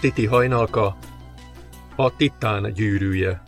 Titi hajnalka, a titán gyűrűje.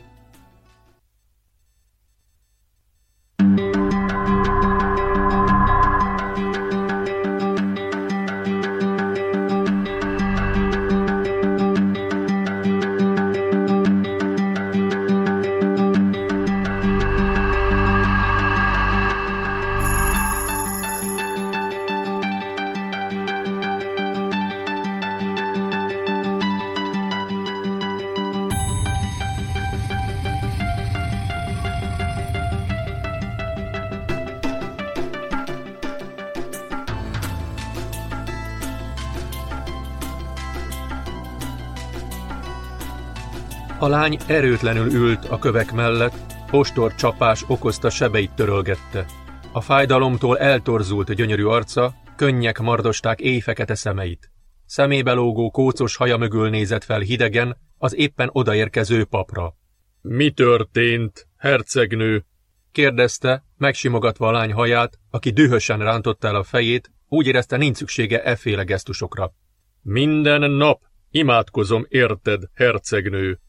A lány erőtlenül ült a kövek mellett, ostor csapás okozta sebeit törölgette. A fájdalomtól eltorzult a gyönyörű arca, könnyek mardosták éjfekete szemeit. Szemébe lógó kócos haja mögül nézett fel hidegen az éppen odaérkező papra. Mi történt, hercegnő? kérdezte, megsimogatva a lány haját, aki dühösen rántotta el a fejét, úgy érezte nincs szüksége efféle gesztusokra. Minden nap imádkozom érted, hercegnő,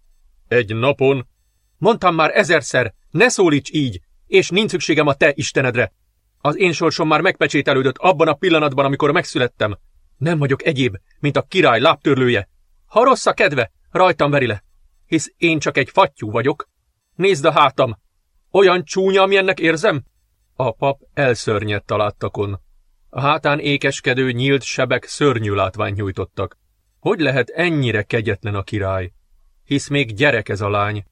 egy napon? Mondtam már ezerszer, ne szólíts így, és nincs szükségem a te istenedre. Az én sorsom már megpecsételődött abban a pillanatban, amikor megszülettem. Nem vagyok egyéb, mint a király lábtörlője. Ha rossz a kedve, rajtam veri le, hisz én csak egy fattyú vagyok. Nézd a hátam! Olyan csúnya, amilyennek érzem? A pap elszörnyedt a láttakon. A hátán ékeskedő nyílt sebek szörnyű látvány nyújtottak. Hogy lehet ennyire kegyetlen a király? Hisz még gyerek ez a lány.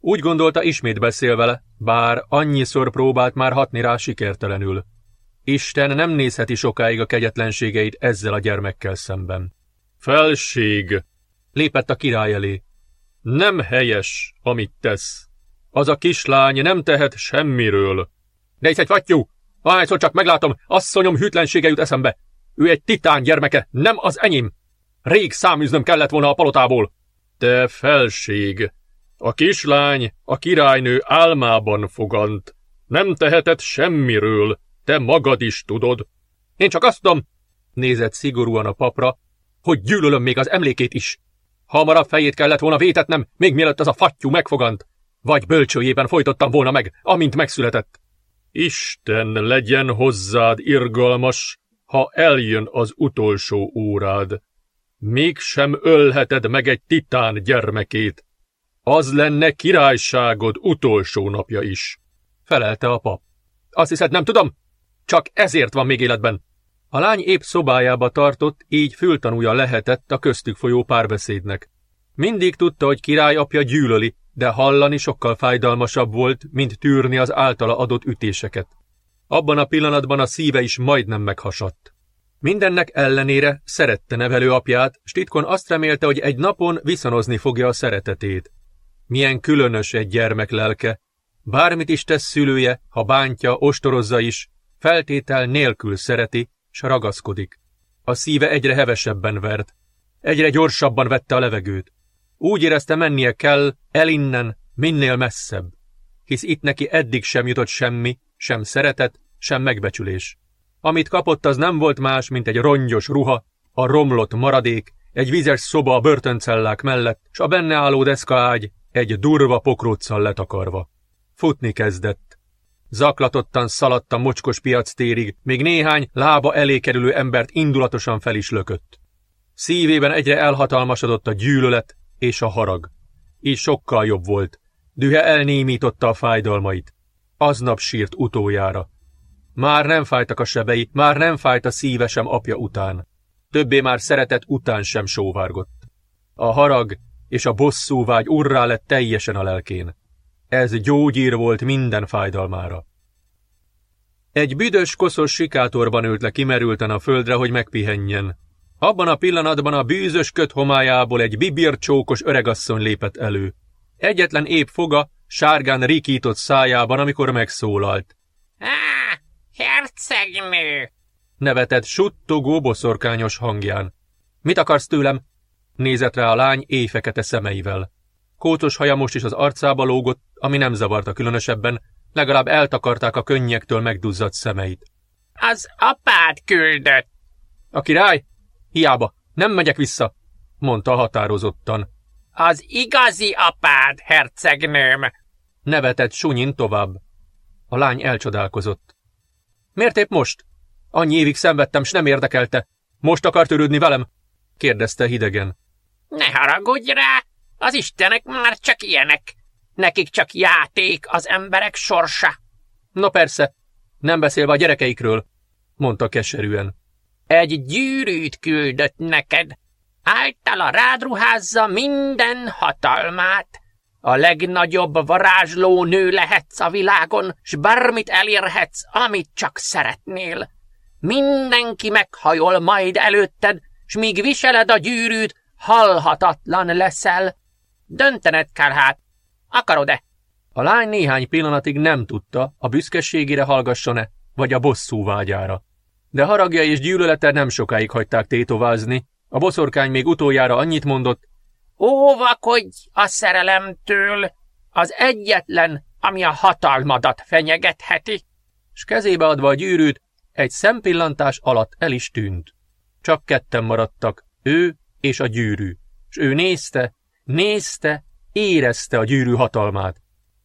Úgy gondolta, ismét beszél vele, bár annyiszor próbált már hatni rá sikertelenül. Isten nem nézheti sokáig a kegyetlenségeit ezzel a gyermekkel szemben. Felség! Lépett a király elé. Nem helyes, amit tesz. Az a kislány nem tehet semmiről. De egy fattyú! Ahányszor csak meglátom, asszonyom hűtlensége jut eszembe. Ő egy titán gyermeke, nem az enyém. Rég száműznöm kellett volna a palotából. Te felség! A kislány a királynő álmában fogant. Nem tehetett semmiről, te magad is tudod. Én csak azt tudom, nézett szigorúan a papra, hogy gyűlölöm még az emlékét is. Hamarabb fejét kellett volna vétetnem, még mielőtt az a fattyú megfogant. Vagy bölcsőjében folytottam volna meg, amint megszületett. Isten legyen hozzád irgalmas, ha eljön az utolsó órád mégsem ölheted meg egy titán gyermekét. Az lenne királyságod utolsó napja is, felelte a pap. Azt hiszed, nem tudom? Csak ezért van még életben. A lány épp szobájába tartott, így fültanúja lehetett a köztük folyó párbeszédnek. Mindig tudta, hogy király apja gyűlöli, de hallani sokkal fájdalmasabb volt, mint tűrni az általa adott ütéseket. Abban a pillanatban a szíve is majdnem meghasadt. Mindennek ellenére szerette nevelő apját, s titkon azt remélte, hogy egy napon viszonozni fogja a szeretetét. Milyen különös egy gyermek lelke. Bármit is tesz szülője, ha bántja, ostorozza is, feltétel nélkül szereti, s ragaszkodik. A szíve egyre hevesebben vert. Egyre gyorsabban vette a levegőt. Úgy érezte mennie kell, el innen, minél messzebb. Hisz itt neki eddig sem jutott semmi, sem szeretet, sem megbecsülés. Amit kapott, az nem volt más, mint egy rongyos ruha, a romlott maradék, egy vizes szoba a börtöncellák mellett, s a benne álló deszkaágy egy durva pokróccal letakarva. Futni kezdett. Zaklatottan szaladt a mocskos piac térig, még néhány lába elé kerülő embert indulatosan fel is lökött. Szívében egyre elhatalmasodott a gyűlölet és a harag. Így sokkal jobb volt. Dühe elnémította a fájdalmait. Aznap sírt utoljára. Már nem fájtak a sebei, már nem fájt a szíve sem apja után. Többé már szeretet után sem sóvárgott. A harag és a bosszú vágy urrá lett teljesen a lelkén. Ez gyógyír volt minden fájdalmára. Egy büdös, koszos sikátorban ült le kimerülten a földre, hogy megpihenjen. Abban a pillanatban a bűzös köt homályából egy bibircsókos öregasszony lépett elő. Egyetlen épp foga, sárgán rikított szájában, amikor megszólalt. Hercegnő! Nevetett suttogó boszorkányos hangján. Mit akarsz tőlem? Nézett rá a lány éjfekete szemeivel. Kócos haja most is az arcába lógott, ami nem zavarta különösebben, legalább eltakarták a könnyektől megduzzadt szemeit. Az apád küldött. A király? Hiába, nem megyek vissza. mondta határozottan. Az igazi apád, hercegnőm! Nevetett Sunyin tovább. A lány elcsodálkozott. Miért épp most? Annyi évig szenvedtem, s nem érdekelte. Most akar törődni velem? kérdezte hidegen. Ne haragudj rá, az istenek már csak ilyenek. Nekik csak játék az emberek sorsa. Na persze, nem beszélve a gyerekeikről, mondta keserűen. Egy gyűrűt küldött neked. Általa rádruházza minden hatalmát. A legnagyobb varázsló nő lehetsz a világon, s bármit elérhetsz, amit csak szeretnél. Mindenki meghajol majd előtted, s míg viseled a gyűrűt, halhatatlan leszel. Döntened kell hát, akarod-e? A lány néhány pillanatig nem tudta, a büszkeségére hallgasson-e, vagy a bosszú vágyára. De haragja és gyűlölete nem sokáig hagyták tétovázni. A boszorkány még utoljára annyit mondott, Óvakodj a szerelemtől, az egyetlen, ami a hatalmadat fenyegetheti. S kezébe adva a gyűrűt, egy szempillantás alatt el is tűnt. Csak ketten maradtak, ő és a gyűrű, s ő nézte, nézte, érezte a gyűrű hatalmát.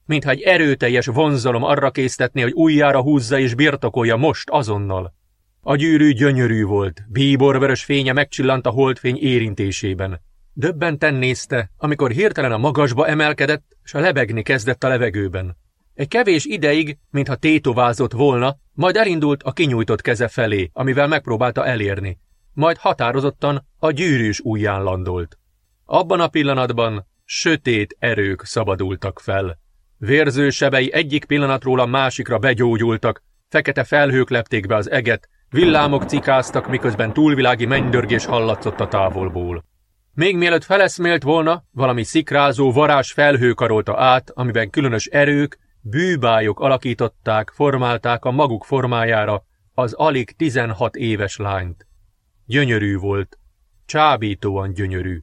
Mintha egy erőteljes vonzalom arra késztetné, hogy újjára húzza és birtokolja most azonnal. A gyűrű gyönyörű volt, bíborvörös fénye megcsillant a holdfény érintésében. Döbbenten nézte, amikor hirtelen a magasba emelkedett, s a lebegni kezdett a levegőben. Egy kevés ideig, mintha tétovázott volna, majd elindult a kinyújtott keze felé, amivel megpróbálta elérni. Majd határozottan a gyűrűs ujján landolt. Abban a pillanatban sötét erők szabadultak fel. Vérző sebei egyik pillanatról a másikra begyógyultak, fekete felhők lepték be az eget, villámok cikáztak, miközben túlvilági mennydörgés hallatszott a távolból. Még mielőtt feleszmélt volna, valami szikrázó varázs felhő karolta át, amiben különös erők, bűbájok alakították, formálták a maguk formájára az alig 16 éves lányt. Gyönyörű volt, csábítóan gyönyörű.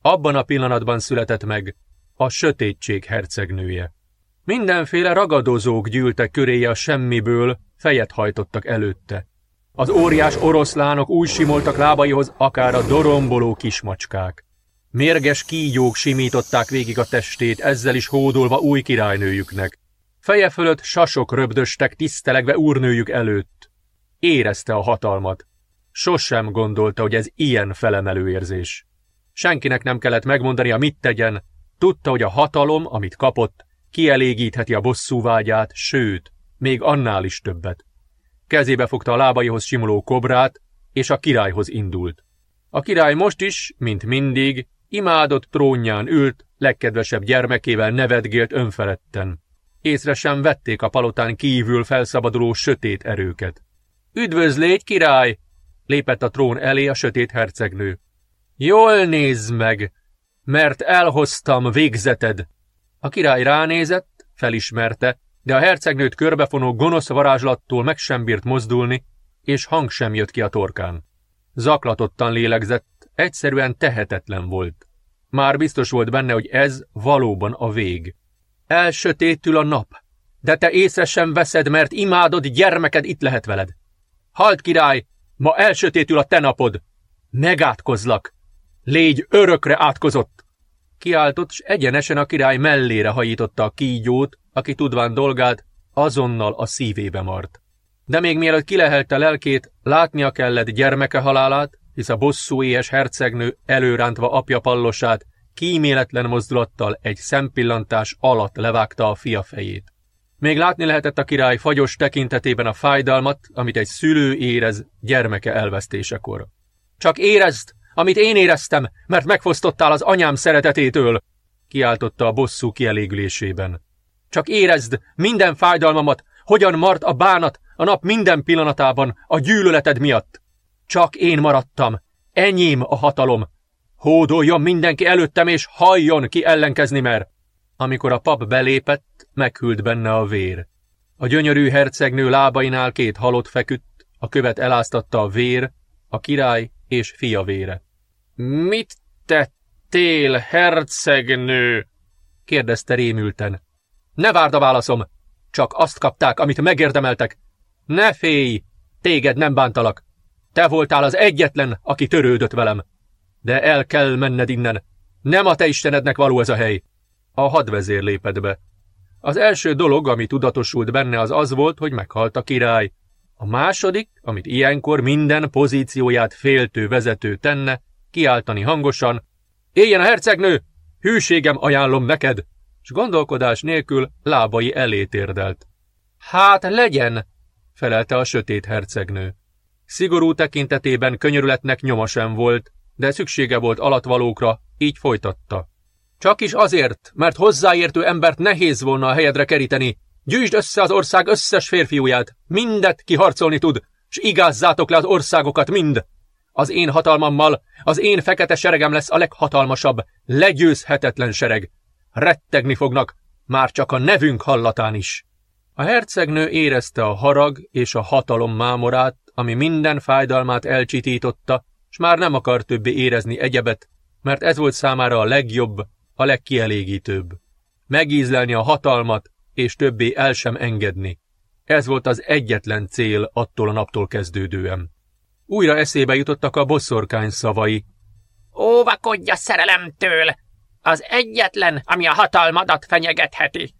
Abban a pillanatban született meg a sötétség hercegnője. Mindenféle ragadozók gyűltek köréje a semmiből, fejet hajtottak előtte. Az óriás oroszlánok úgy simoltak lábaihoz, akár a doromboló kismacskák. Mérges kígyók simították végig a testét, ezzel is hódolva új királynőjüknek. Feje fölött sasok röbdöstek tisztelegve úrnőjük előtt. Érezte a hatalmat. Sosem gondolta, hogy ez ilyen felemelő érzés. Senkinek nem kellett megmondania, mit tegyen. Tudta, hogy a hatalom, amit kapott, kielégítheti a bosszú vágyát, sőt, még annál is többet. Kezébe fogta a lábaihoz simuló kobrát, és a királyhoz indult. A király most is, mint mindig, imádott trónján ült, legkedvesebb gyermekével nevetgélt önfeledten. Észre sem vették a palotán kívül felszabaduló sötét erőket. Üdvözlégy, király! lépett a trón elé a sötét hercegnő. Jól nézd meg, mert elhoztam végzeted. A király ránézett, felismerte, de a hercegnőt körbefonó gonosz varázslattól meg sem bírt mozdulni, és hang sem jött ki a torkán. Zaklatottan lélegzett, egyszerűen tehetetlen volt. Már biztos volt benne, hogy ez valóban a vég. Elsötétül a nap, de te észre sem veszed, mert imádod gyermeked itt lehet veled. Halt király, ma elsötétül a te napod. Megátkozlak. Légy örökre átkozott. Kiáltott, s egyenesen a király mellére hajította a kígyót, aki tudván dolgát, azonnal a szívébe mart. De még mielőtt kilehelte lelkét, látnia kellett gyermeke halálát, hisz a bosszú éhes hercegnő előrántva apja pallosát, kíméletlen mozdulattal egy szempillantás alatt levágta a fia fejét. Még látni lehetett a király fagyos tekintetében a fájdalmat, amit egy szülő érez gyermeke elvesztésekor. Csak érezd, amit én éreztem, mert megfosztottál az anyám szeretetétől, kiáltotta a bosszú kielégülésében. Csak érezd minden fájdalmamat, hogyan mart a bánat a nap minden pillanatában a gyűlöleted miatt. Csak én maradtam, enyém a hatalom. Hódoljon mindenki előttem, és halljon ki ellenkezni mer. Amikor a pap belépett, meghűlt benne a vér. A gyönyörű hercegnő lábainál két halott feküdt, a követ eláztatta a vér, a király és fia vére. Mit tettél, hercegnő? kérdezte rémülten. Ne várd a válaszom! Csak azt kapták, amit megérdemeltek. Ne félj! Téged nem bántalak. Te voltál az egyetlen, aki törődött velem. De el kell menned innen. Nem a te istenednek való ez a hely. A hadvezér lépett be. Az első dolog, ami tudatosult benne, az az volt, hogy meghalt a király. A második, amit ilyenkor minden pozícióját féltő vezető tenne, kiáltani hangosan, éljen a hercegnő! Hűségem ajánlom neked! S gondolkodás nélkül lábai elé térdelt. Hát legyen, felelte a sötét hercegnő. Szigorú tekintetében könyörületnek nyoma sem volt, de szüksége volt alatvalókra, így folytatta. Csak is azért, mert hozzáértő embert nehéz volna a helyedre keríteni. Gyűjtsd össze az ország összes férfiúját, mindet kiharcolni tud, s igázzátok le az országokat mind. Az én hatalmammal, az én fekete seregem lesz a leghatalmasabb, legyőzhetetlen sereg. Rettegni fognak, már csak a nevünk hallatán is. A hercegnő érezte a harag és a hatalom mámorát, ami minden fájdalmát elcsitította, s már nem akar többé érezni egyebet, mert ez volt számára a legjobb, a legkielégítőbb. Megízlelni a hatalmat, és többé el sem engedni. Ez volt az egyetlen cél attól a naptól kezdődően. Újra eszébe jutottak a bosszorkány szavai. Óvakodj a szerelemtől! Az egyetlen, ami a hatalmadat fenyegetheti.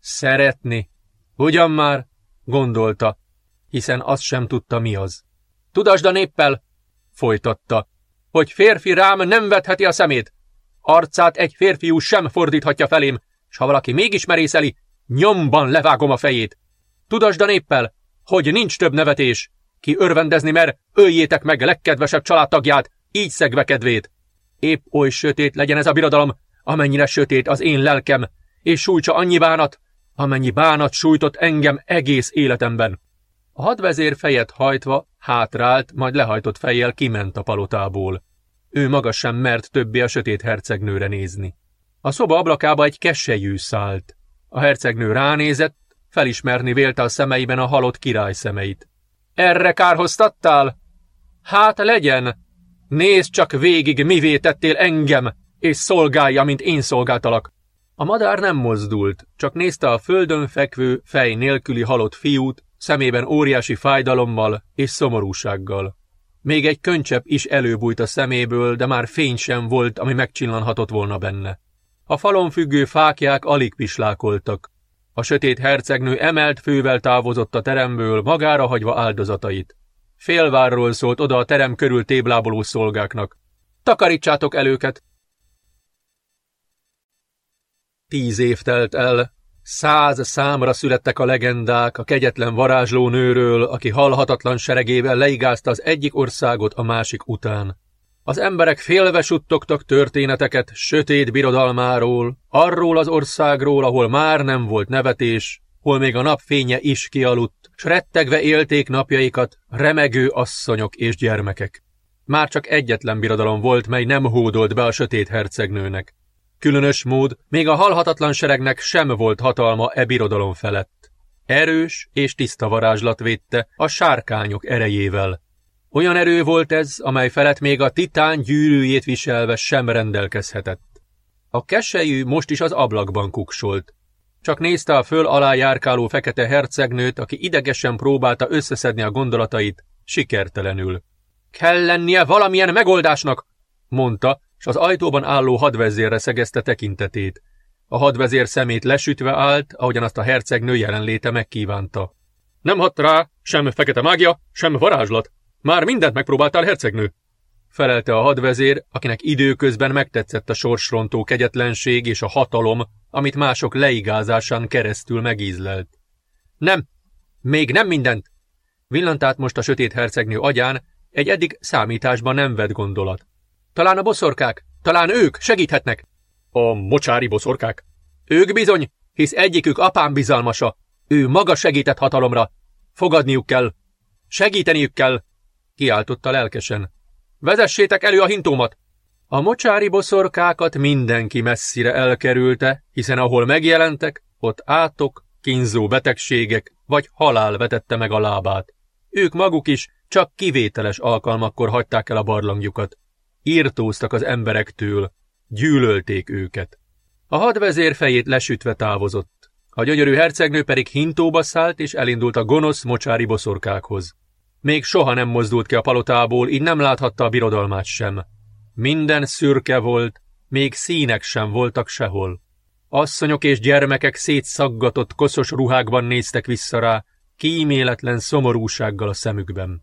Szeretni. Ugyan már, gondolta, hiszen azt sem tudta mi az. Tudasd a néppel, folytatta, hogy férfi rám nem vetheti a szemét. Arcát egy férfiú sem fordíthatja felém, s ha valaki mégis merészeli, nyomban levágom a fejét. Tudasd a néppel, hogy nincs több nevetés. Ki örvendezni mer, öljétek meg legkedvesebb családtagját, így szegve kedvét. Épp oly sötét legyen ez a birodalom, amennyire sötét az én lelkem, és sújtsa annyi bánat, amennyi bánat sújtott engem egész életemben. A hadvezér fejet hajtva hátrált, majd lehajtott fejjel kiment a palotából. Ő maga sem mert többé a sötét hercegnőre nézni. A szoba ablakába egy keselyű szállt. A hercegnő ránézett, felismerni vélte a szemeiben a halott király szemeit. Erre kárhoztattál? Hát legyen! Nézd csak végig, mivé tettél engem, és szolgálja, mint én szolgáltalak. A madár nem mozdult, csak nézte a földön fekvő, fej nélküli halott fiút, szemében óriási fájdalommal és szomorúsággal. Még egy könycsepp is előbújt a szeméből, de már fény sem volt, ami megcsillanhatott volna benne. A falon függő fákják alig pislákoltak. A sötét hercegnő emelt fővel távozott a teremből, magára hagyva áldozatait. Félvárról szólt oda a terem körül tébláboló szolgáknak. Takarítsátok el őket! Tíz év telt el, Száz számra születtek a legendák a kegyetlen varázsló nőről, aki halhatatlan seregével leigázta az egyik országot a másik után. Az emberek félve suttogtak történeteket sötét birodalmáról, arról az országról, ahol már nem volt nevetés, hol még a napfénye is kialudt, s rettegve élték napjaikat remegő asszonyok és gyermekek. Már csak egyetlen birodalom volt, mely nem hódolt be a sötét hercegnőnek. Különös mód, még a halhatatlan seregnek sem volt hatalma e birodalom felett. Erős és tiszta varázslat védte a sárkányok erejével. Olyan erő volt ez, amely felett még a titán gyűrűjét viselve sem rendelkezhetett. A keselyű most is az ablakban kuksolt. Csak nézte a föl alá járkáló fekete hercegnőt, aki idegesen próbálta összeszedni a gondolatait, sikertelenül. Kell lennie valamilyen megoldásnak, mondta, s az ajtóban álló hadvezérre szegezte tekintetét. A hadvezér szemét lesütve állt, ahogyan azt a hercegnő jelenléte megkívánta. Nem hat rá sem fekete mágia, sem varázslat. Már mindent megpróbáltál, hercegnő. Felelte a hadvezér, akinek időközben megtetszett a sorsrontó kegyetlenség és a hatalom, amit mások leigázásán keresztül megízlelt. Nem, még nem mindent. Villant át most a sötét hercegnő agyán egy eddig számításban nem vett gondolat. Talán a boszorkák? Talán ők segíthetnek? A mocsári boszorkák? Ők bizony, hisz egyikük apám bizalmasa. Ő maga segített hatalomra. Fogadniuk kell. Segíteniük kell, kiáltotta lelkesen. Vezessétek elő a hintómat! A mocsári boszorkákat mindenki messzire elkerülte, hiszen ahol megjelentek, ott átok, kínzó betegségek vagy halál vetette meg a lábát. Ők maguk is csak kivételes alkalmakkor hagyták el a barlangjukat. Írtóztak az emberektől, gyűlölték őket. A hadvezér fejét lesütve távozott. A gyönyörű hercegnő pedig hintóba szállt és elindult a gonosz mocsári boszorkákhoz. Még soha nem mozdult ki a palotából, így nem láthatta a birodalmát sem. Minden szürke volt, még színek sem voltak sehol. Asszonyok és gyermekek szétszaggatott, koszos ruhákban néztek vissza rá, kíméletlen szomorúsággal a szemükben.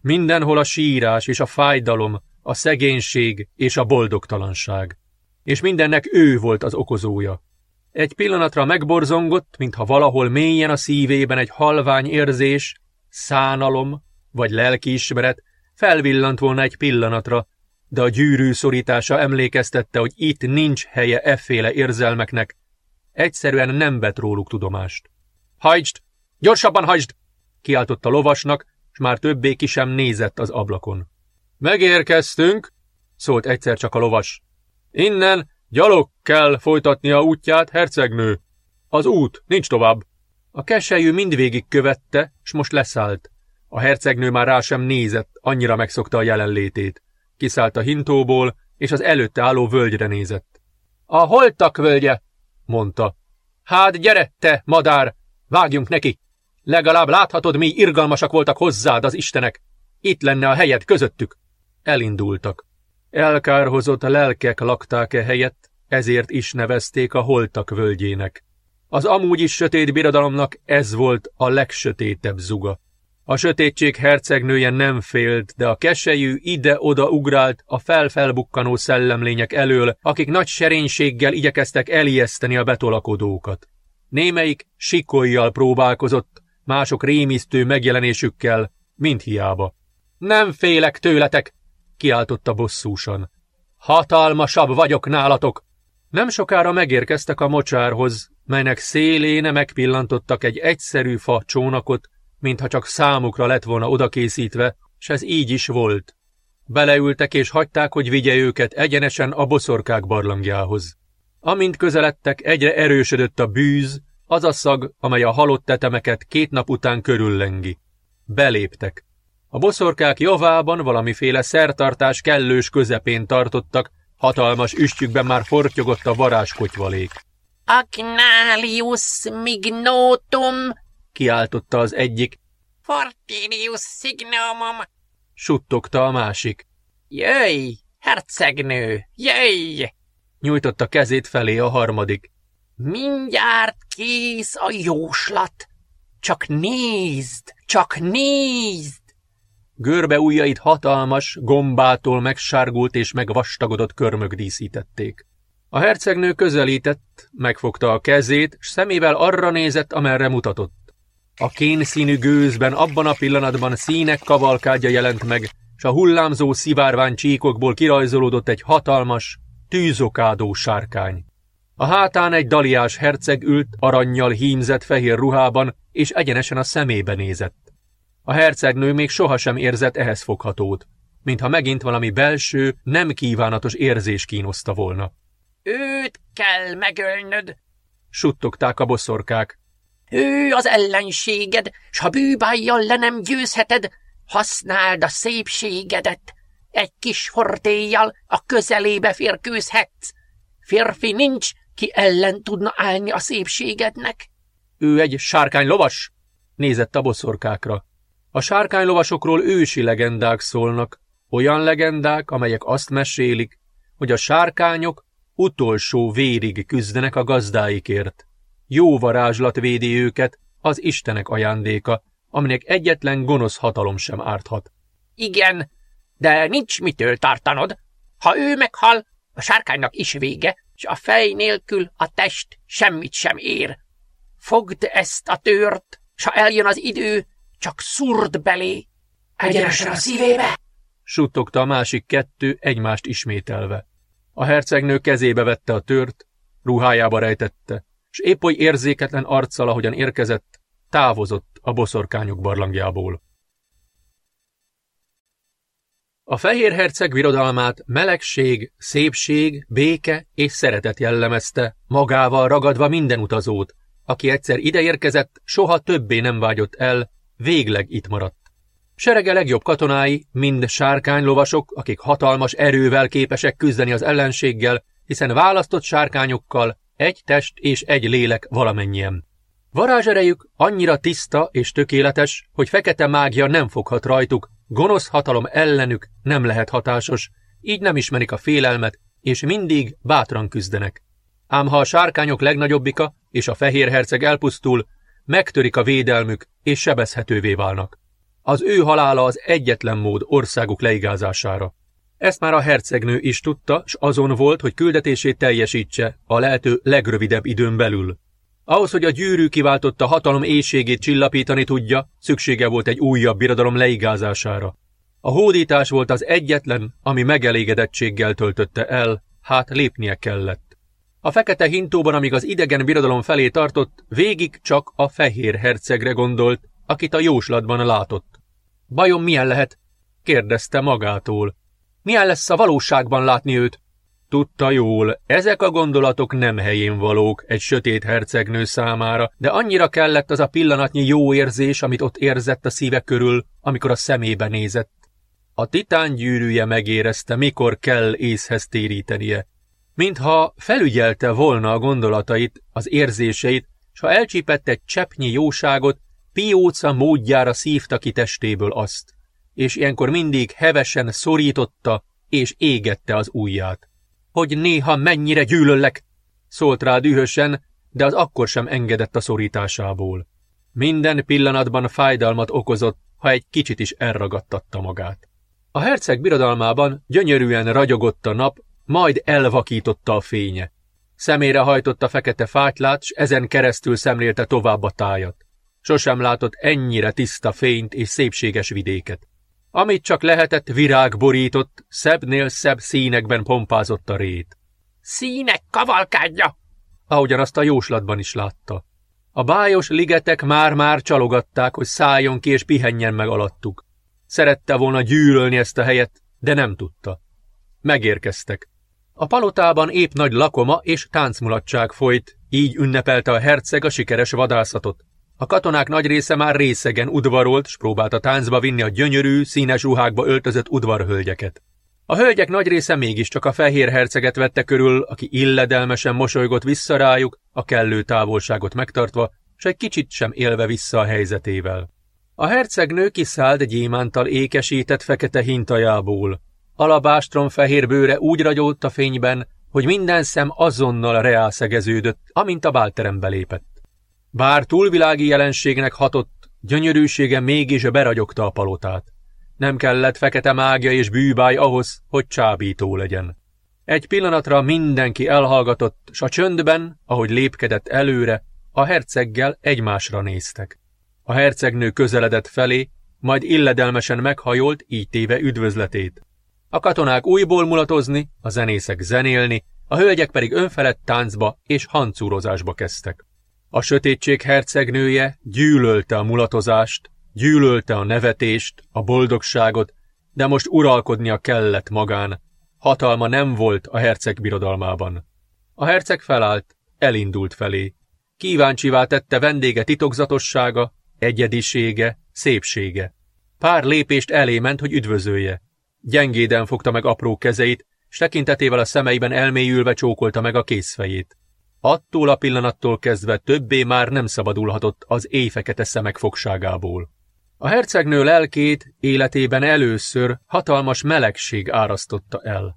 Mindenhol a sírás és a fájdalom, a szegénység és a boldogtalanság. És mindennek ő volt az okozója. Egy pillanatra megborzongott, mintha valahol mélyen a szívében egy halvány érzés, szánalom vagy lelkiismeret felvillant volna egy pillanatra, de a gyűrű szorítása emlékeztette, hogy itt nincs helye efféle érzelmeknek, egyszerűen nem vett róluk tudomást. Hajtsd! Gyorsabban hajtsd! kiáltotta lovasnak, s már többé ki sem nézett az ablakon. Megérkeztünk, szólt egyszer csak a lovas. Innen gyalog kell folytatnia útját, hercegnő. Az út, nincs tovább. A keselyű mindvégig követte, s most leszállt. A hercegnő már rá sem nézett, annyira megszokta a jelenlétét. Kiszállt a hintóból, és az előtte álló völgyre nézett. A holtak völgye, mondta. Hát gyere, te, madár, vágjunk neki! Legalább láthatod, mi irgalmasak voltak hozzád az istenek. Itt lenne a helyed közöttük. Elindultak. Elkárhozott lelkek lakták-e helyett, ezért is nevezték a holtak völgyének. Az amúgy is sötét birodalomnak ez volt a legsötétebb zuga. A sötétség hercegnője nem félt, de a keselyű ide-oda ugrált a felfelbukkanó szellemlények elől, akik nagy serénységgel igyekeztek elijeszteni a betolakodókat. Némelyik sikolyjal próbálkozott, mások rémisztő megjelenésükkel, mint hiába. Nem félek tőletek, kiáltotta bosszúsan. Hatalmasabb vagyok nálatok! Nem sokára megérkeztek a mocsárhoz, melynek szélén megpillantottak egy egyszerű fa csónakot, mintha csak számukra lett volna odakészítve, s ez így is volt. Beleültek és hagyták, hogy vigye őket egyenesen a boszorkák barlangjához. Amint közeledtek, egyre erősödött a bűz, az a szag, amely a halott tetemeket két nap után körüllengi. Beléptek. A boszorkák javában valamiféle szertartás kellős közepén tartottak, hatalmas üstjükben már fortyogott a varázskotyvalék. Agnalius mignotum, kiáltotta az egyik. Fortinius signomum, suttogta a másik. Jöjj, hercegnő, jöjj! Nyújtotta kezét felé a harmadik. Mindjárt kész a jóslat. Csak nézd, csak nézd! Görbe ujjait hatalmas, gombától megsárgult és megvastagodott körmök díszítették. A hercegnő közelített, megfogta a kezét, s szemével arra nézett, amerre mutatott. A kénszínű gőzben abban a pillanatban színek kavalkádja jelent meg, s a hullámzó szivárvány csíkokból kirajzolódott egy hatalmas, tűzokádó sárkány. A hátán egy daliás herceg ült, aranyjal hímzett fehér ruhában, és egyenesen a szemébe nézett. A hercegnő még sohasem érzett ehhez foghatót, mintha megint valami belső, nem kívánatos érzés kínoszta volna. Őt kell megölnöd, suttogták a boszorkák. Ő az ellenséged, s ha bűbájjal le nem győzheted, használd a szépségedet. Egy kis fortéjjal a közelébe férkőzhetsz. Férfi nincs, ki ellen tudna állni a szépségednek. Ő egy sárkány lovas? Nézett a boszorkákra. A sárkánylovasokról ősi legendák szólnak, olyan legendák, amelyek azt mesélik, hogy a sárkányok utolsó vérig küzdenek a gazdáikért. Jó varázslat védi őket, az Istenek ajándéka, aminek egyetlen gonosz hatalom sem árthat. Igen, de nincs mitől tartanod. Ha ő meghal, a sárkánynak is vége, és a fej nélkül a test semmit sem ér. Fogd ezt a tört, s ha eljön az idő, csak szurd belé. Egyenesen a szívébe! Suttogta a másik kettő egymást ismételve. A hercegnő kezébe vette a tört, ruhájába rejtette, s épp oly érzéketlen arccal, ahogyan érkezett, távozott a boszorkányok barlangjából. A fehér herceg birodalmát melegség, szépség, béke és szeretet jellemezte, magával ragadva minden utazót, aki egyszer ideérkezett, soha többé nem vágyott el, végleg itt maradt. Serege legjobb katonái, mind sárkánylovasok, akik hatalmas erővel képesek küzdeni az ellenséggel, hiszen választott sárkányokkal egy test és egy lélek valamennyien. Varázserejük annyira tiszta és tökéletes, hogy fekete mágia nem foghat rajtuk, gonosz hatalom ellenük nem lehet hatásos, így nem ismerik a félelmet, és mindig bátran küzdenek. Ám ha a sárkányok legnagyobbika és a fehér herceg elpusztul, megtörik a védelmük, és sebezhetővé válnak. Az ő halála az egyetlen mód országuk leigázására. Ezt már a hercegnő is tudta, s azon volt, hogy küldetését teljesítse a lehető legrövidebb időn belül. Ahhoz, hogy a gyűrű kiváltotta hatalom éjségét csillapítani tudja, szüksége volt egy újabb birodalom leigázására. A hódítás volt az egyetlen, ami megelégedettséggel töltötte el, hát lépnie kellett. A fekete hintóban, amíg az idegen birodalom felé tartott, végig csak a fehér hercegre gondolt, akit a jóslatban látott. Bajom milyen lehet? kérdezte magától. Milyen lesz a valóságban látni őt? Tudta jól, ezek a gondolatok nem helyén valók egy sötét hercegnő számára, de annyira kellett az a pillanatnyi jó érzés, amit ott érzett a szíve körül, amikor a szemébe nézett. A titán gyűrűje megérezte, mikor kell észhez térítenie. Mintha felügyelte volna a gondolatait, az érzéseit, s ha elcsípett egy cseppnyi jóságot, pióca módjára szívta ki testéből azt, és ilyenkor mindig hevesen szorította és égette az ujját. Hogy néha mennyire gyűlöllek, szólt rá dühösen, de az akkor sem engedett a szorításából. Minden pillanatban fájdalmat okozott, ha egy kicsit is elragadtatta magát. A herceg birodalmában gyönyörűen ragyogott a nap, majd elvakította a fénye. Szemére hajtotta fekete fátylát, s ezen keresztül szemlélte tovább a tájat. Sosem látott ennyire tiszta fényt és szépséges vidéket. Amit csak lehetett, virág borított, szebbnél szebb színekben pompázott a rét. Színek kavalkádja! Ahogyan azt a jóslatban is látta. A bájos ligetek már-már csalogatták, hogy szálljon ki és pihenjen meg alattuk. Szerette volna gyűlölni ezt a helyet, de nem tudta. Megérkeztek. A palotában épp nagy lakoma és táncmulatság folyt, így ünnepelte a herceg a sikeres vadászatot. A katonák nagy része már részegen udvarolt, s próbálta táncba vinni a gyönyörű, színes ruhákba öltözött udvarhölgyeket. A hölgyek nagy része mégiscsak a fehér herceget vette körül, aki illedelmesen mosolygott vissza rájuk, a kellő távolságot megtartva, s egy kicsit sem élve vissza a helyzetével. A hercegnő kiszállt gyémántal ékesített fekete hintajából. Alabástrom fehér bőre úgy ragyolt a fényben, hogy minden szem azonnal reálszegeződött, amint a bálterembe lépett. Bár túlvilági jelenségnek hatott, gyönyörűsége mégis beragyogta a palotát. Nem kellett fekete mágia és bűbáj ahhoz, hogy csábító legyen. Egy pillanatra mindenki elhallgatott, s a csöndben, ahogy lépkedett előre, a herceggel egymásra néztek. A hercegnő közeledett felé, majd illedelmesen meghajolt, így téve üdvözletét. A katonák újból mulatozni, a zenészek zenélni, a hölgyek pedig önfelett táncba és hancúrozásba kezdtek. A sötétség hercegnője gyűlölte a mulatozást, gyűlölte a nevetést, a boldogságot, de most uralkodnia kellett magán. Hatalma nem volt a herceg birodalmában. A herceg felállt, elindult felé. Kíváncsivá tette vendége titokzatossága, egyedisége, szépsége. Pár lépést elé ment, hogy üdvözölje. Gyengéden fogta meg apró kezeit, s tekintetével a szemeiben elmélyülve csókolta meg a készfejét. Attól a pillanattól kezdve többé már nem szabadulhatott az éjfekete szemek fogságából. A hercegnő lelkét életében először hatalmas melegség árasztotta el.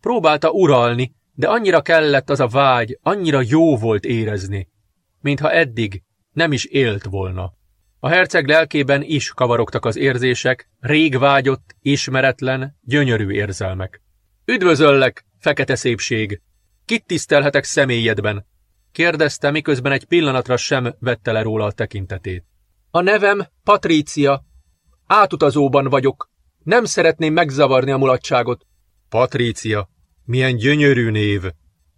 Próbálta uralni, de annyira kellett az a vágy, annyira jó volt érezni, mintha eddig nem is élt volna. A herceg lelkében is kavarogtak az érzések, rég vágyott, ismeretlen, gyönyörű érzelmek. Üdvözöllek, fekete szépség! Kit tisztelhetek személyedben? Kérdezte, miközben egy pillanatra sem vette le róla a tekintetét. A nevem Patrícia. Átutazóban vagyok. Nem szeretném megzavarni a mulatságot. Patrícia, milyen gyönyörű név!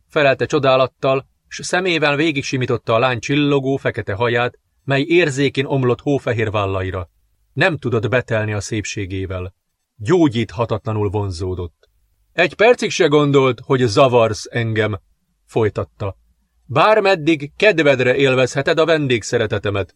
Felelte csodálattal, s szemével végig simította a lány csillogó fekete haját, mely érzékén omlott hófehér vállaira. Nem tudott betelni a szépségével. Gyógyíthatatlanul vonzódott. Egy percig se gondolt, hogy zavarsz engem, folytatta. Bármeddig kedvedre élvezheted a vendégszeretetemet.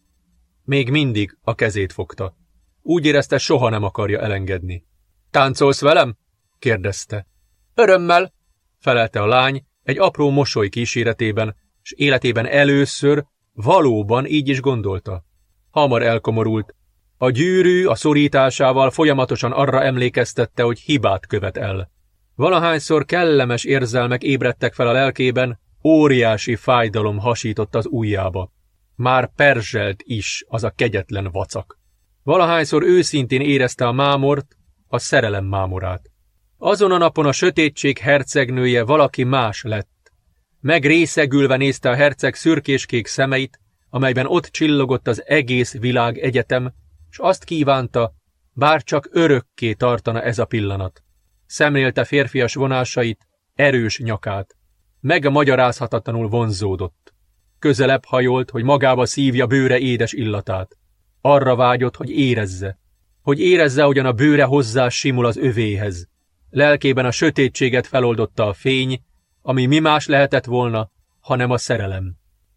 Még mindig a kezét fogta. Úgy érezte, soha nem akarja elengedni. Táncolsz velem? kérdezte. Örömmel, felelte a lány, egy apró mosoly kíséretében, s életében először valóban így is gondolta. Hamar elkomorult. A gyűrű a szorításával folyamatosan arra emlékeztette, hogy hibát követ el. Valahányszor kellemes érzelmek ébredtek fel a lelkében, óriási fájdalom hasított az ujjába. Már perzselt is az a kegyetlen vacak. Valahányszor őszintén érezte a mámort, a szerelem mámorát. Azon a napon a sötétség hercegnője valaki más lett. Megrészegülve nézte a herceg szürkéskék szemeit, amelyben ott csillogott az egész világ egyetem, és azt kívánta, bár csak örökké tartana ez a pillanat. Szemlélte férfias vonásait, erős nyakát. Megmagyarázhatatlanul vonzódott. Közelebb hajolt, hogy magába szívja bőre édes illatát. Arra vágyott, hogy érezze. Hogy érezze, hogyan a bőre hozzá simul az övéhez. Lelkében a sötétséget feloldotta a fény, ami mi más lehetett volna, hanem a szerelem.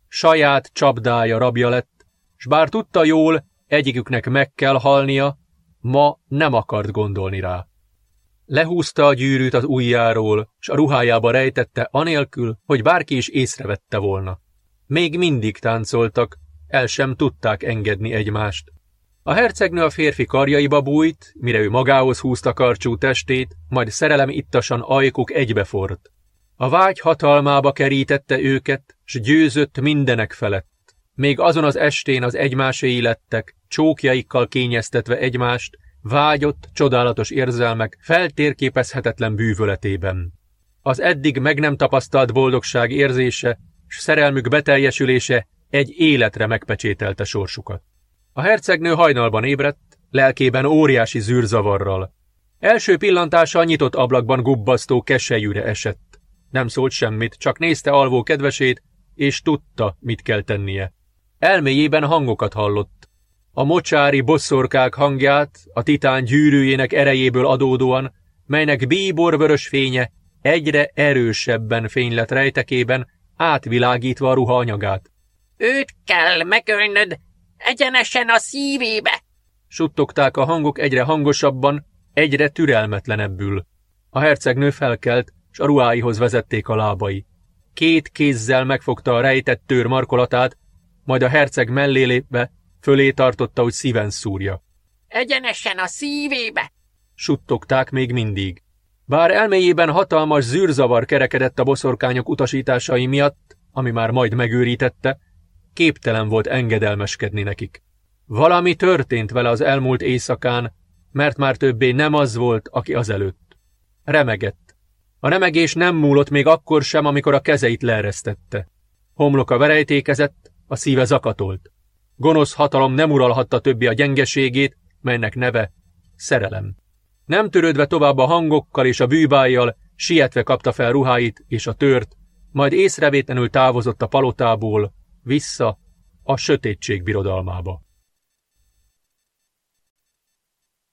Saját csapdája rabja lett, s bár tudta jól, egyiküknek meg kell halnia, ma nem akart gondolni rá. Lehúzta a gyűrűt az ujjáról, s a ruhájába rejtette anélkül, hogy bárki is észrevette volna. Még mindig táncoltak, el sem tudták engedni egymást. A hercegnő a férfi karjaiba bújt, mire ő magához húzta karcsú testét, majd szerelem ittasan ajkuk egybefort. A vágy hatalmába kerítette őket, s győzött mindenek felett. Még azon az estén az egymáséi lettek, csókjaikkal kényeztetve egymást, vágyott, csodálatos érzelmek feltérképezhetetlen bűvöletében. Az eddig meg nem tapasztalt boldogság érzése, s szerelmük beteljesülése egy életre megpecsételte sorsukat. A hercegnő hajnalban ébredt, lelkében óriási zűrzavarral. Első pillantása nyitott ablakban gubbasztó keselyűre esett. Nem szólt semmit, csak nézte alvó kedvesét, és tudta, mit kell tennie. Elméjében hangokat hallott. A mocsári bosszorkák hangját, a titán gyűrűjének erejéből adódóan, melynek bíborvörös fénye egyre erősebben fénylet rejtekében, átvilágítva a ruha anyagát. Őt kell megölnöd, egyenesen a szívébe! Suttogták a hangok egyre hangosabban, egyre türelmetlenebbül. A hercegnő felkelt, s a ruháihoz vezették a lábai. Két kézzel megfogta a rejtett tőr markolatát, majd a herceg mellé lépve fölé tartotta, hogy szíven szúrja. Egyenesen a szívébe! Suttogták még mindig. Bár elméjében hatalmas zűrzavar kerekedett a boszorkányok utasításai miatt, ami már majd megőrítette, képtelen volt engedelmeskedni nekik. Valami történt vele az elmúlt éjszakán, mert már többé nem az volt, aki azelőtt. Remegett. A remegés nem múlott még akkor sem, amikor a kezeit leeresztette. Homloka verejtékezett, a szíve zakatolt. Gonosz hatalom nem uralhatta többi a gyengeségét, melynek neve szerelem. Nem törődve tovább a hangokkal és a bűbájjal, sietve kapta fel ruháit és a tört, majd észrevétlenül távozott a palotából, vissza a sötétség birodalmába.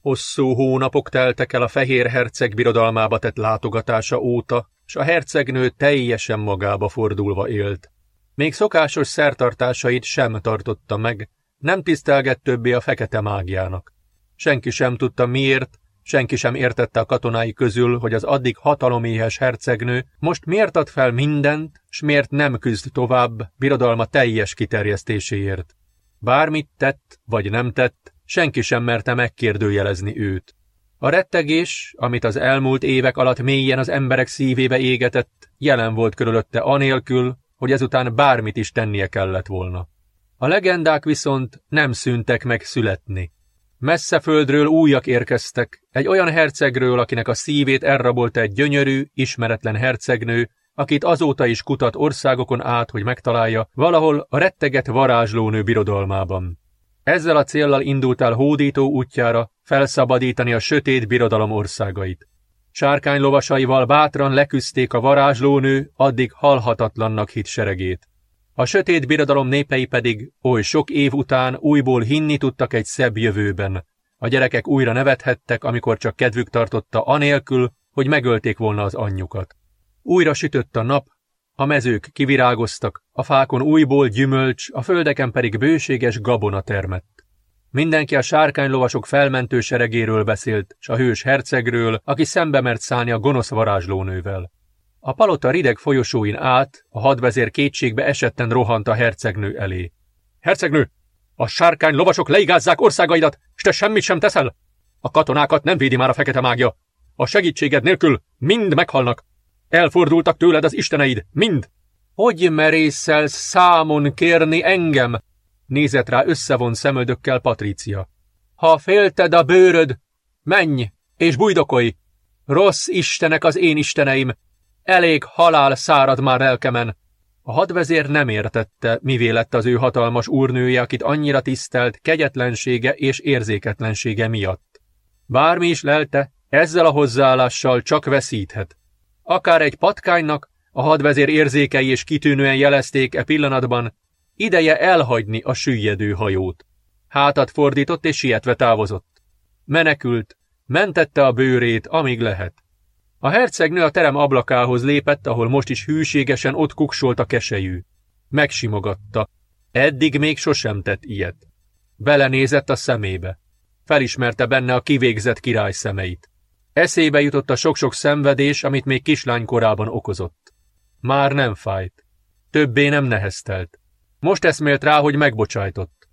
Hosszú hónapok teltek el a fehér herceg birodalmába tett látogatása óta, s a hercegnő teljesen magába fordulva élt. Még szokásos szertartásait sem tartotta meg, nem tisztelgett többé a fekete mágiának. Senki sem tudta miért, senki sem értette a katonái közül, hogy az addig hataloméhes hercegnő most miért ad fel mindent, s miért nem küzd tovább birodalma teljes kiterjesztéséért. Bármit tett, vagy nem tett, senki sem merte megkérdőjelezni őt. A rettegés, amit az elmúlt évek alatt mélyen az emberek szívébe égetett, jelen volt körülötte anélkül, hogy ezután bármit is tennie kellett volna. A legendák viszont nem szűntek meg születni. Messze földről újak érkeztek, egy olyan hercegről, akinek a szívét elrabolta egy gyönyörű, ismeretlen hercegnő, akit azóta is kutat országokon át, hogy megtalálja, valahol a retteget varázslónő birodalmában. Ezzel a céllal indult hódító útjára felszabadítani a sötét birodalom országait. Sárkány lovasaival bátran leküzdték a varázslónő addig halhatatlannak hit seregét. A sötét birodalom népei pedig oly sok év után újból hinni tudtak egy szebb jövőben. A gyerekek újra nevethettek, amikor csak kedvük tartotta, anélkül, hogy megölték volna az anyjukat. Újra sütött a nap, a mezők kivirágoztak, a fákon újból gyümölcs, a földeken pedig bőséges gabona termett. Mindenki a sárkánylovasok felmentő seregéről beszélt, s a hős hercegről, aki szembe mert szállni a gonosz varázslónővel. A palota rideg folyosóin át, a hadvezér kétségbe esetten rohant a hercegnő elé. Hercegnő! A sárkány lovasok leigázzák országaidat, s te semmit sem teszel! A katonákat nem védi már a fekete mágia. A segítséged nélkül mind meghalnak. Elfordultak tőled az isteneid, mind. Hogy merészel számon kérni engem? Nézett rá összevon szemöldökkel Patrícia. Ha félted a bőröd, menj és bujdokolj! Rossz istenek az én isteneim! Elég halál szárad már lelkemen! A hadvezér nem értette, mivé lett az ő hatalmas úrnője, akit annyira tisztelt kegyetlensége és érzéketlensége miatt. Bármi is lelte, ezzel a hozzáállással csak veszíthet. Akár egy patkánynak, a hadvezér érzékei és kitűnően jelezték e pillanatban, ideje elhagyni a süllyedő hajót. Hátat fordított és sietve távozott. Menekült, mentette a bőrét, amíg lehet. A hercegnő a terem ablakához lépett, ahol most is hűségesen ott kuksolt a keselyű. Megsimogatta. Eddig még sosem tett ilyet. Belenézett a szemébe. Felismerte benne a kivégzett király szemeit. Eszébe jutott a sok-sok szenvedés, amit még kislány korában okozott. Már nem fájt. Többé nem neheztelt. Most eszmélt rá, hogy megbocsájtott.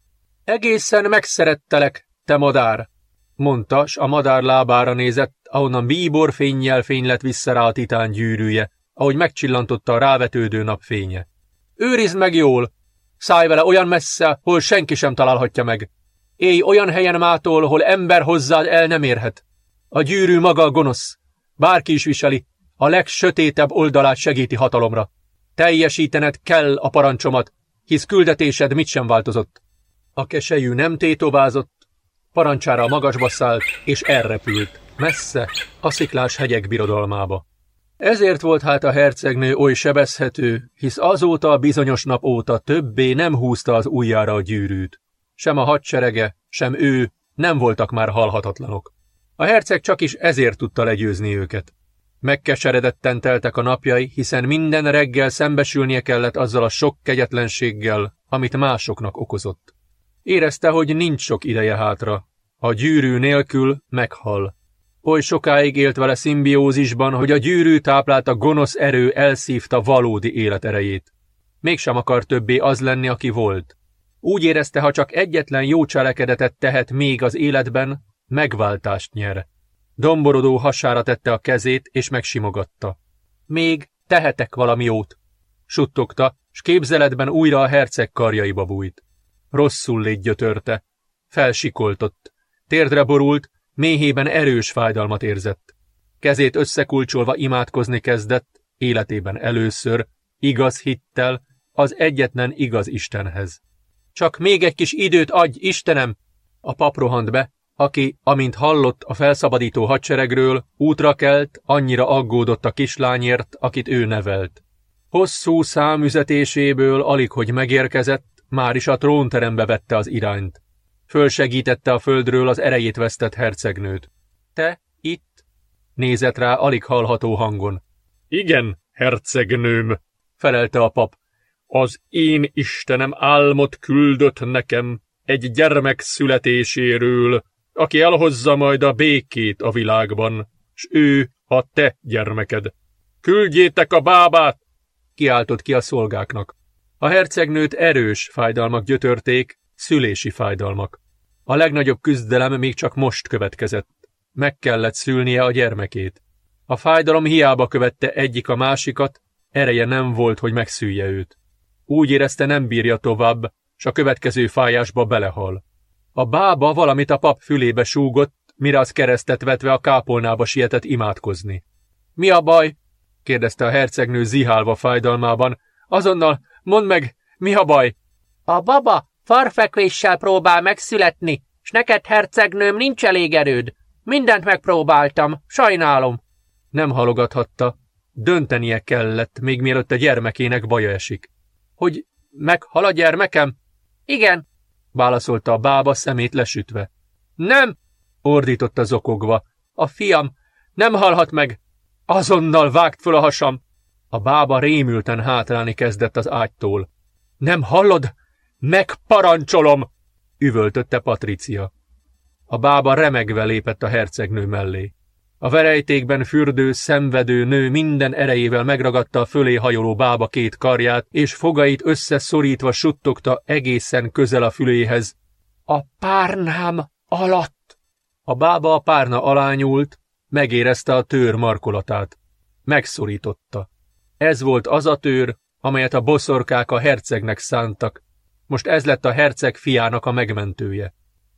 Egészen megszerettelek, te madár, mondta, s a madár lábára nézett, ahonnan bíbor fényjel fény lett vissza rá a titán gyűrűje, ahogy megcsillantotta a rávetődő napfénye. Őrizd meg jól! Szállj vele olyan messze, hol senki sem találhatja meg. Élj olyan helyen mától, hol ember hozzád el nem érhet. A gyűrű maga a gonosz. Bárki is viseli, a legsötétebb oldalát segíti hatalomra. Teljesítened kell a parancsomat, hisz küldetésed mit sem változott. A keselyű nem tétovázott, Parancsára a magasba szállt, és elrepült, messze, a sziklás hegyek birodalmába. Ezért volt hát a hercegnő oly sebezhető, hisz azóta a bizonyos nap óta többé nem húzta az ujjára a gyűrűt. Sem a hadserege, sem ő nem voltak már halhatatlanok. A herceg csak is ezért tudta legyőzni őket. Megkeseredetten teltek a napjai, hiszen minden reggel szembesülnie kellett azzal a sok kegyetlenséggel, amit másoknak okozott. Érezte, hogy nincs sok ideje hátra. A gyűrű nélkül meghal. Oly sokáig élt vele szimbiózisban, hogy a gyűrű táplálta gonosz erő elszívta valódi életerejét. Mégsem akar többé az lenni, aki volt. Úgy érezte, ha csak egyetlen jó cselekedetet tehet még az életben, megváltást nyer. Domborodó hasára tette a kezét, és megsimogatta. Még tehetek valami jót, suttogta, s képzeletben újra a herceg karjaiba bújt. Rosszul légy gyötörte. Felsikoltott. Térdre borult, méhében erős fájdalmat érzett. Kezét összekulcsolva imádkozni kezdett, életében először, igaz hittel, az egyetlen igaz Istenhez. Csak még egy kis időt adj, Istenem! A pap rohant be, aki, amint hallott a felszabadító hadseregről, útra kelt, annyira aggódott a kislányért, akit ő nevelt. Hosszú számüzetéséből alig, hogy megérkezett, már is a trónterembe vette az irányt. Fölsegítette a földről az erejét vesztett hercegnőt. Te itt? Nézett rá alig hallható hangon. Igen, hercegnőm, felelte a pap. Az én Istenem álmot küldött nekem egy gyermek születéséről, aki elhozza majd a békét a világban, s ő a te gyermeked. Küldjétek a bábát! kiáltott ki a szolgáknak. A hercegnőt erős fájdalmak gyötörték, szülési fájdalmak. A legnagyobb küzdelem még csak most következett. Meg kellett szülnie a gyermekét. A fájdalom hiába követte egyik a másikat, ereje nem volt, hogy megszülje őt. Úgy érezte nem bírja tovább, s a következő fájásba belehal. A bába valamit a pap fülébe súgott, mire az keresztet vetve a kápolnába sietett imádkozni. Mi a baj? kérdezte a hercegnő zihálva fájdalmában. Azonnal Mondd meg, mi a baj? A baba farfekvéssel próbál megszületni, s neked, hercegnőm, nincs elég erőd. Mindent megpróbáltam, sajnálom. Nem halogathatta. Döntenie kellett, még mielőtt a gyermekének baja esik. Hogy meghal a gyermekem? Igen, válaszolta a bába szemét lesütve. Nem, ordította zokogva. A fiam nem halhat meg. Azonnal vágt föl a hasam. A bába rémülten hátrálni kezdett az ágytól. Nem hallod? Megparancsolom! üvöltötte Patricia. A bába remegve lépett a hercegnő mellé. A verejtékben fürdő, szenvedő nő minden erejével megragadta a fölé hajoló bába két karját, és fogait összeszorítva suttogta egészen közel a füléhez. A párnám alatt! A bába a párna alá nyúlt, Megérezte a tőr markolatát. Megszorította. Ez volt az a tőr, amelyet a boszorkák a hercegnek szántak. Most ez lett a herceg fiának a megmentője.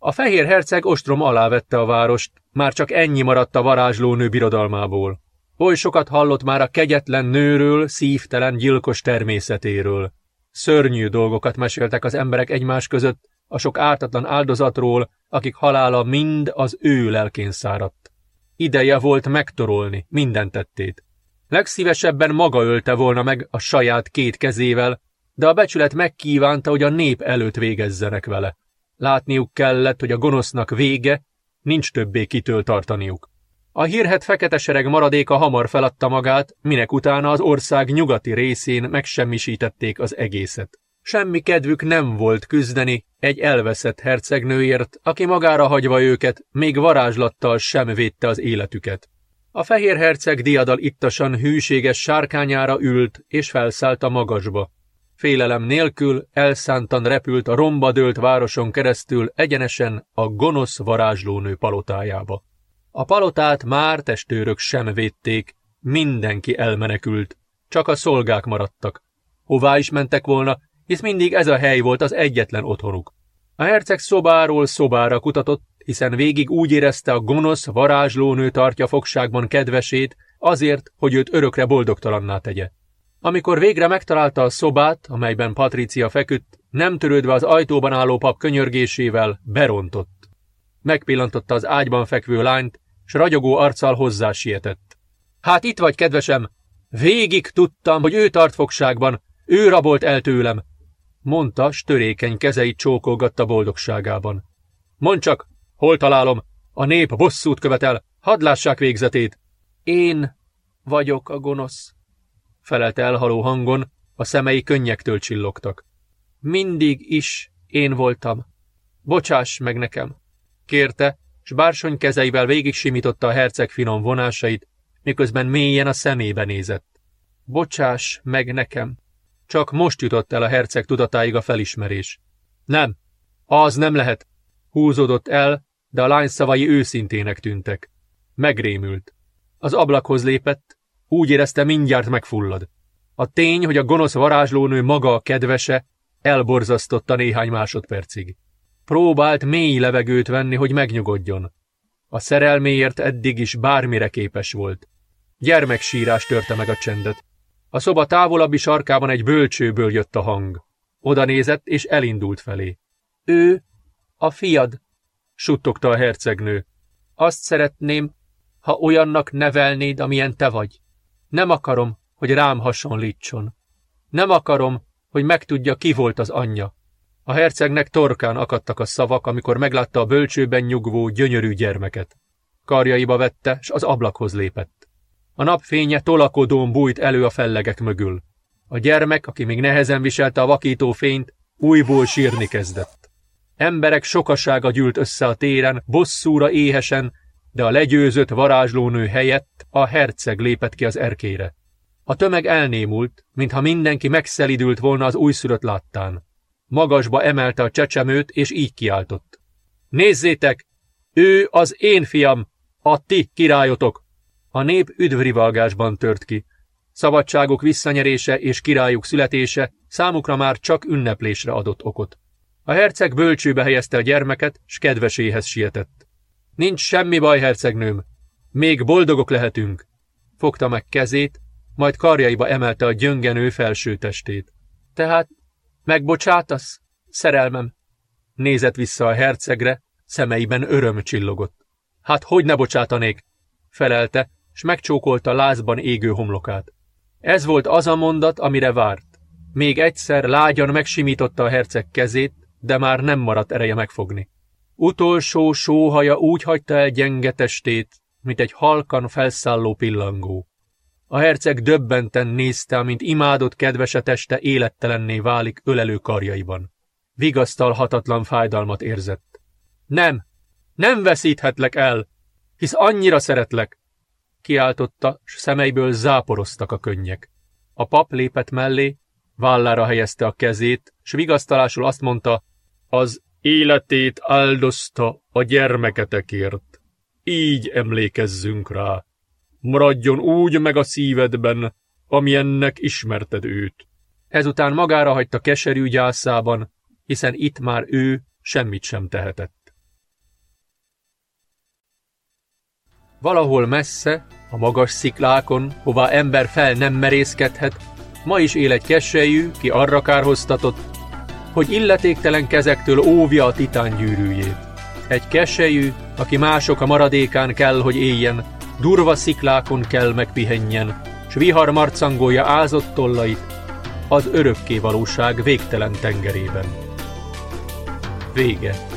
A fehér herceg ostrom alá vette a várost, már csak ennyi maradt a varázslónő birodalmából. Oly sokat hallott már a kegyetlen nőről, szívtelen, gyilkos természetéről. Szörnyű dolgokat meséltek az emberek egymás között, a sok ártatlan áldozatról, akik halála mind az ő lelkén száradt. Ideje volt megtorolni minden tettét. Legszívesebben maga ölte volna meg a saját két kezével, de a becsület megkívánta, hogy a nép előtt végezzenek vele. Látniuk kellett, hogy a gonosznak vége, nincs többé kitől tartaniuk. A hírhet fekete sereg maradéka hamar feladta magát, minek utána az ország nyugati részén megsemmisítették az egészet. Semmi kedvük nem volt küzdeni egy elveszett hercegnőért, aki magára hagyva őket, még varázslattal sem védte az életüket. A fehér herceg diadal ittasan hűséges sárkányára ült, és felszállt a magasba. Félelem nélkül elszántan repült a romba dőlt városon keresztül egyenesen a gonosz varázslónő palotájába. A palotát már testőrök sem védték, mindenki elmenekült, csak a szolgák maradtak. Hová is mentek volna, hisz mindig ez a hely volt az egyetlen otthonuk. A herceg szobáról szobára kutatott, hiszen végig úgy érezte a gonosz, varázslónő tartja fogságban kedvesét, azért, hogy őt örökre boldogtalanná tegye. Amikor végre megtalálta a szobát, amelyben Patricia feküdt, nem törődve az ajtóban álló pap könyörgésével, berontott. Megpillantotta az ágyban fekvő lányt, s ragyogó arccal hozzá sietett. Hát itt vagy, kedvesem! Végig tudtam, hogy ő tart fogságban, ő rabolt el tőlem, mondta, s törékeny kezeit csókolgatta boldogságában. Mondd csak, hol találom? A nép bosszút követel, hadd lássák végzetét. Én vagyok a gonosz, felelte elhaló hangon, a szemei könnyektől csillogtak. Mindig is én voltam. Bocsáss meg nekem, kérte, s bársony kezeivel végig simította a herceg finom vonásait, miközben mélyen a szemébe nézett. Bocsáss meg nekem. Csak most jutott el a herceg tudatáig a felismerés. Nem, az nem lehet. Húzódott el, de a lány szavai őszintének tűntek. Megrémült. Az ablakhoz lépett, úgy érezte mindjárt megfullad. A tény, hogy a gonosz varázslónő maga a kedvese, elborzasztotta néhány másodpercig. Próbált mély levegőt venni, hogy megnyugodjon. A szerelméért eddig is bármire képes volt. Gyermeksírás törte meg a csendet. A szoba távolabbi sarkában egy bölcsőből jött a hang. Oda nézett, és elindult felé. Ő a fiad, suttogta a hercegnő. Azt szeretném, ha olyannak nevelnéd, amilyen te vagy. Nem akarom, hogy rám hasonlítson. Nem akarom, hogy megtudja, ki volt az anyja. A hercegnek torkán akadtak a szavak, amikor meglátta a bölcsőben nyugvó, gyönyörű gyermeket. Karjaiba vette, s az ablakhoz lépett. A napfénye tolakodón bújt elő a fellegek mögül. A gyermek, aki még nehezen viselte a vakító fényt, újból sírni kezdett. Emberek sokasága gyűlt össze a téren, bosszúra éhesen, de a legyőzött varázslónő helyett a herceg lépett ki az erkére. A tömeg elnémult, mintha mindenki megszelidült volna az újszülött láttán. Magasba emelte a csecsemőt, és így kiáltott. Nézzétek! Ő az én fiam, a ti királyotok! A nép üdvrivalgásban tört ki. Szabadságuk visszanyerése és királyuk születése számukra már csak ünneplésre adott okot. A herceg bölcsőbe helyezte a gyermeket, s kedveséhez sietett. Nincs semmi baj, hercegnőm. Még boldogok lehetünk. Fogta meg kezét, majd karjaiba emelte a gyöngenő felső testét. Tehát megbocsátasz, szerelmem? Nézett vissza a hercegre, szemeiben öröm csillogott. Hát hogy ne bocsátanék? Felelte, s megcsókolta lázban égő homlokát. Ez volt az a mondat, amire várt. Még egyszer lágyan megsimította a herceg kezét, de már nem maradt ereje megfogni. Utolsó sóhaja úgy hagyta el gyenge testét, mint egy halkan felszálló pillangó. A herceg döbbenten nézte, mint imádott kedvese teste élettelenné válik ölelő karjaiban. Vigasztalhatatlan fájdalmat érzett. Nem, nem veszíthetlek el, hisz annyira szeretlek, kiáltotta, s szemeiből záporoztak a könnyek. A pap lépett mellé, vállára helyezte a kezét, s vigasztalásul azt mondta, az életét áldozta a gyermeketekért. így emlékezzünk rá. Maradjon úgy meg a szívedben, amilyennek ismerted őt. Ezután magára hagyta keserű gyászában, hiszen itt már ő semmit sem tehetett. Valahol messze, a magas sziklákon, hová ember fel nem merészkedhet, ma is él egy keselyű, ki arra kárhoztatott, hogy illetéktelen kezektől óvja a titán gyűrűjét. Egy keselyű, aki mások a maradékán kell, hogy éljen, durva sziklákon kell megpihenjen, s vihar marcangolja ázott tollait az örökké valóság végtelen tengerében. Vége.